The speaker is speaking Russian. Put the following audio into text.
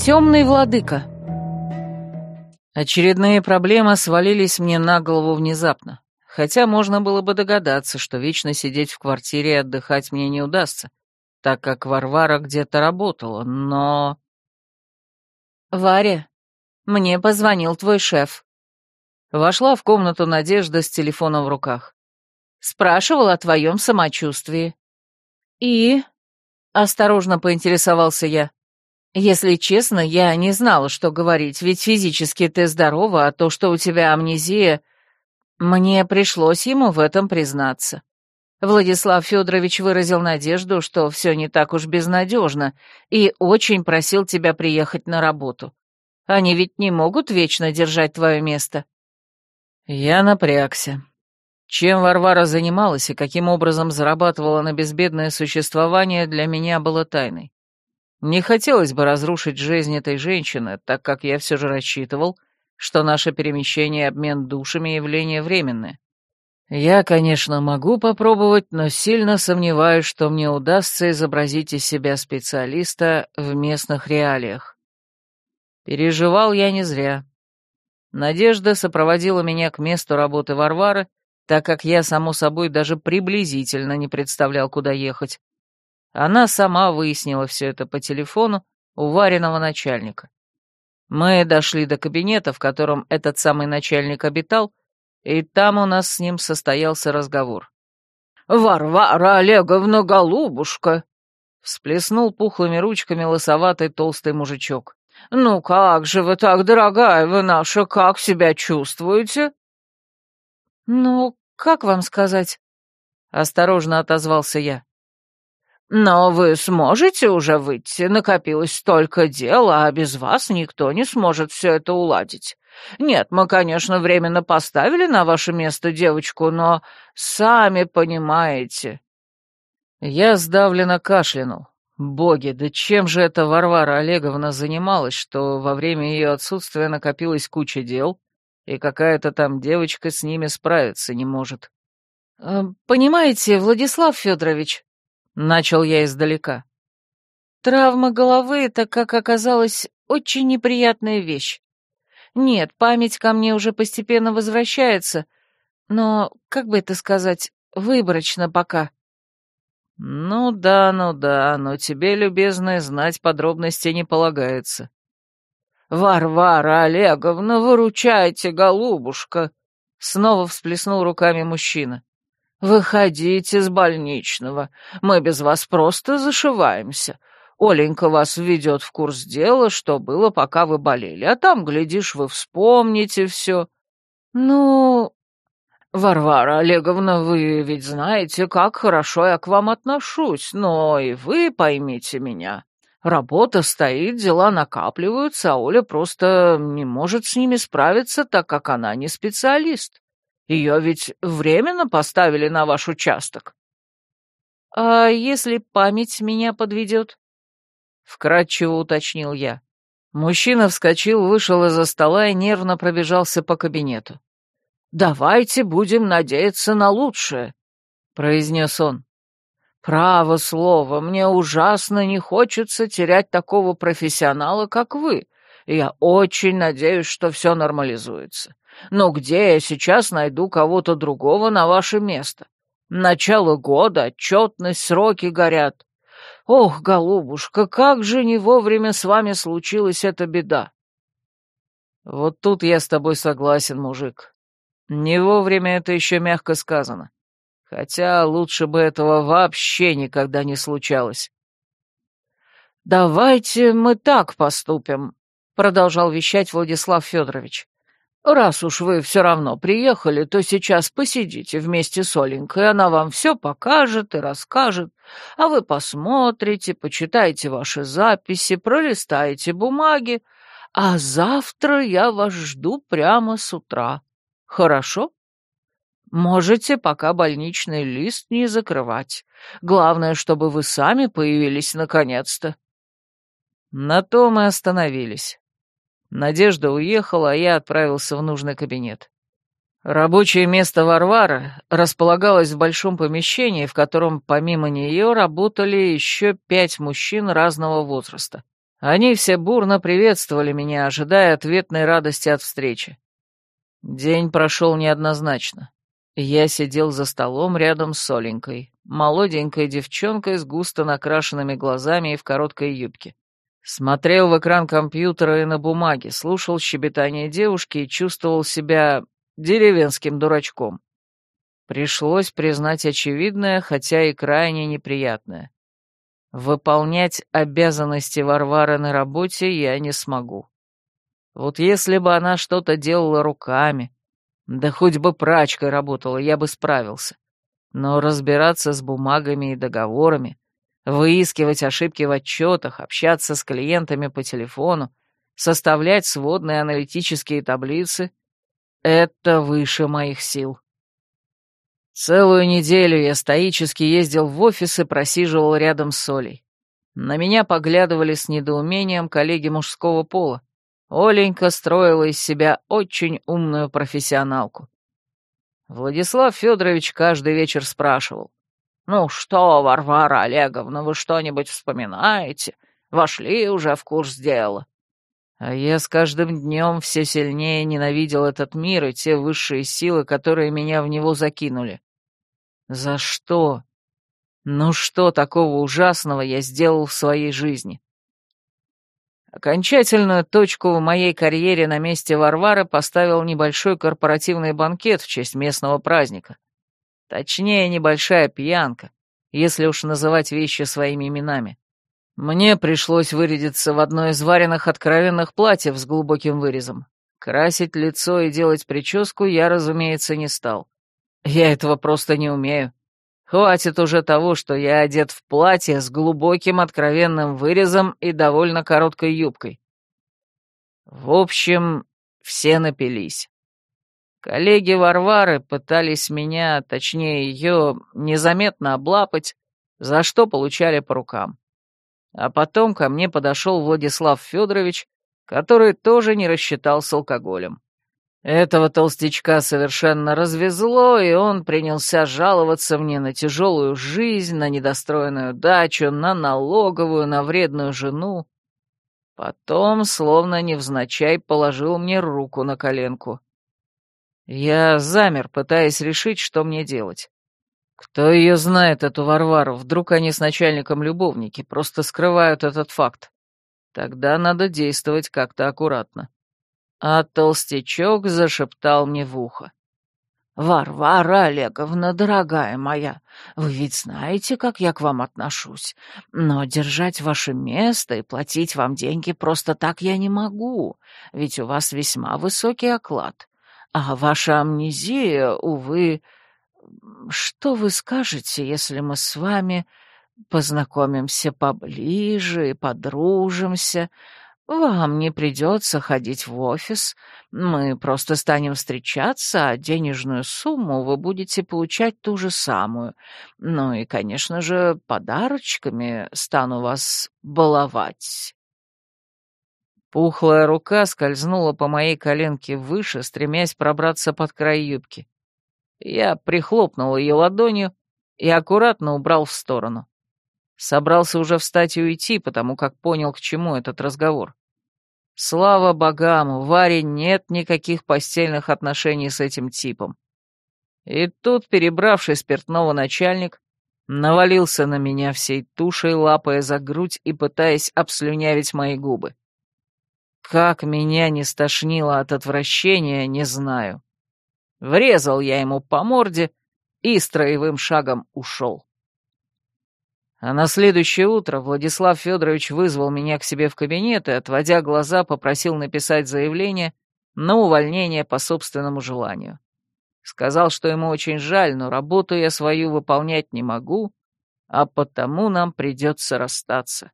Темный владыка. Очередные проблемы свалились мне на голову внезапно, хотя можно было бы догадаться, что вечно сидеть в квартире и отдыхать мне не удастся, так как Варвара где-то работала, но... «Варя, мне позвонил твой шеф». Вошла в комнату Надежда с телефоном в руках. Спрашивал о твоем самочувствии. «И?» — осторожно поинтересовался я. Если честно, я не знала, что говорить, ведь физически ты здорова, а то, что у тебя амнезия... Мне пришлось ему в этом признаться. Владислав Федорович выразил надежду, что все не так уж безнадежно, и очень просил тебя приехать на работу. Они ведь не могут вечно держать твое место. Я напрягся. Чем Варвара занималась и каким образом зарабатывала на безбедное существование, для меня было тайной. Не хотелось бы разрушить жизнь этой женщины, так как я все же рассчитывал, что наше перемещение и обмен душами — явление временное. Я, конечно, могу попробовать, но сильно сомневаюсь, что мне удастся изобразить из себя специалиста в местных реалиях. Переживал я не зря. Надежда сопроводила меня к месту работы Варвары, так как я, само собой, даже приблизительно не представлял, куда ехать. Она сама выяснила все это по телефону у Вариного начальника. Мы дошли до кабинета, в котором этот самый начальник обитал, и там у нас с ним состоялся разговор. «Варвара Олеговна, голубушка!» — всплеснул пухлыми ручками лосоватый толстый мужичок. «Ну как же вы так, дорогая вы наша, как себя чувствуете?» «Ну, как вам сказать?» — осторожно отозвался я. «Но вы сможете уже выйти? Накопилось столько дел, а без вас никто не сможет все это уладить. Нет, мы, конечно, временно поставили на ваше место девочку, но сами понимаете». Я сдавленно кашлянул. Боги, да чем же эта Варвара Олеговна занималась, что во время ее отсутствия накопилась куча дел, и какая-то там девочка с ними справиться не может? «Э, «Понимаете, Владислав Федорович», Начал я издалека. Травма головы — это, как оказалось, очень неприятная вещь. Нет, память ко мне уже постепенно возвращается, но, как бы это сказать, выборочно пока. Ну да, ну да, но тебе, любезная, знать подробности не полагается. Варвара Олеговна, выручайте, голубушка! Снова всплеснул руками мужчина. «Выходите с больничного. Мы без вас просто зашиваемся. Оленька вас введет в курс дела, что было, пока вы болели, а там, глядишь, вы вспомните все». «Ну...» «Варвара Олеговна, вы ведь знаете, как хорошо я к вам отношусь, но и вы поймите меня. Работа стоит, дела накапливаются, а Оля просто не может с ними справиться, так как она не специалист». Ее ведь временно поставили на ваш участок. А если память меня подведет? Вкратчиво уточнил я. Мужчина вскочил, вышел из-за стола и нервно пробежался по кабинету. «Давайте будем надеяться на лучшее», — произнес он. «Право слово, мне ужасно не хочется терять такого профессионала, как вы. Я очень надеюсь, что все нормализуется. Но где я сейчас найду кого-то другого на ваше место? Начало года, отчетность, сроки горят. Ох, голубушка, как же не вовремя с вами случилась эта беда. Вот тут я с тобой согласен, мужик. Не вовремя это еще мягко сказано. Хотя лучше бы этого вообще никогда не случалось. «Давайте мы так поступим», — продолжал вещать Владислав Федорович. Раз уж вы все равно приехали, то сейчас посидите вместе с Оленькой, она вам все покажет и расскажет, а вы посмотрите, почитайте ваши записи, пролистаете бумаги, а завтра я вас жду прямо с утра. Хорошо? Можете пока больничный лист не закрывать. Главное, чтобы вы сами появились наконец-то. На то мы остановились. Надежда уехала, а я отправился в нужный кабинет. Рабочее место Варвары располагалось в большом помещении, в котором помимо нее работали еще пять мужчин разного возраста. Они все бурно приветствовали меня, ожидая ответной радости от встречи. День прошел неоднозначно. Я сидел за столом рядом с Соленькой, молоденькой девчонкой с густо накрашенными глазами и в короткой юбке. Смотрел в экран компьютера и на бумаге, слушал щебетание девушки и чувствовал себя деревенским дурачком. Пришлось признать очевидное, хотя и крайне неприятное. Выполнять обязанности Варвары на работе я не смогу. Вот если бы она что-то делала руками, да хоть бы прачкой работала, я бы справился. Но разбираться с бумагами и договорами, выискивать ошибки в отчетах, общаться с клиентами по телефону, составлять сводные аналитические таблицы — это выше моих сил. Целую неделю я стоически ездил в офис и просиживал рядом с Олей. На меня поглядывали с недоумением коллеги мужского пола. Оленька строила из себя очень умную профессионалку. Владислав Федорович каждый вечер спрашивал. «Ну что, Варвара Олеговна, вы что-нибудь вспоминаете? Вошли уже в курс дела?» А я с каждым днем все сильнее ненавидел этот мир и те высшие силы, которые меня в него закинули. За что? Ну что такого ужасного я сделал в своей жизни? Окончательную точку в моей карьере на месте Варвары поставил небольшой корпоративный банкет в честь местного праздника. Точнее, небольшая пьянка, если уж называть вещи своими именами. Мне пришлось вырядиться в одно из вареных откровенных платьев с глубоким вырезом. Красить лицо и делать прическу я, разумеется, не стал. Я этого просто не умею. Хватит уже того, что я одет в платье с глубоким откровенным вырезом и довольно короткой юбкой. В общем, все напились. Коллеги Варвары пытались меня, точнее ее, незаметно облапать, за что получали по рукам. А потом ко мне подошел Владислав Федорович, который тоже не рассчитал с алкоголем. Этого толстячка совершенно развезло, и он принялся жаловаться мне на тяжелую жизнь, на недостроенную дачу, на налоговую, на вредную жену. Потом, словно невзначай, положил мне руку на коленку. Я замер, пытаясь решить, что мне делать. Кто ее знает, эту Варвару? Вдруг они с начальником любовники, просто скрывают этот факт. Тогда надо действовать как-то аккуратно. А толстячок зашептал мне в ухо. «Варвара Олеговна, дорогая моя, вы ведь знаете, как я к вам отношусь, но держать ваше место и платить вам деньги просто так я не могу, ведь у вас весьма высокий оклад, а ваша амнезия, увы... Что вы скажете, если мы с вами познакомимся поближе и подружимся, вам не придется ходить в офис, мы просто станем встречаться, а денежную сумму вы будете получать ту же самую. Ну и, конечно же, подарочками стану вас баловать». Пухлая рука скользнула по моей коленке выше, стремясь пробраться под край юбки. Я прихлопнул ее ладонью и аккуратно убрал в сторону. Собрался уже встать и уйти, потому как понял, к чему этот разговор. Слава богам, у Варе нет никаких постельных отношений с этим типом. И тут, перебравший спиртного начальник, навалился на меня всей тушей, лапая за грудь и пытаясь обслюнявить мои губы. Как меня не стошнило от отвращения, не знаю. Врезал я ему по морде и строевым шагом ушел. А на следующее утро Владислав Федорович вызвал меня к себе в кабинет и, отводя глаза, попросил написать заявление на увольнение по собственному желанию. Сказал, что ему очень жаль, но работу я свою выполнять не могу, а потому нам придется расстаться.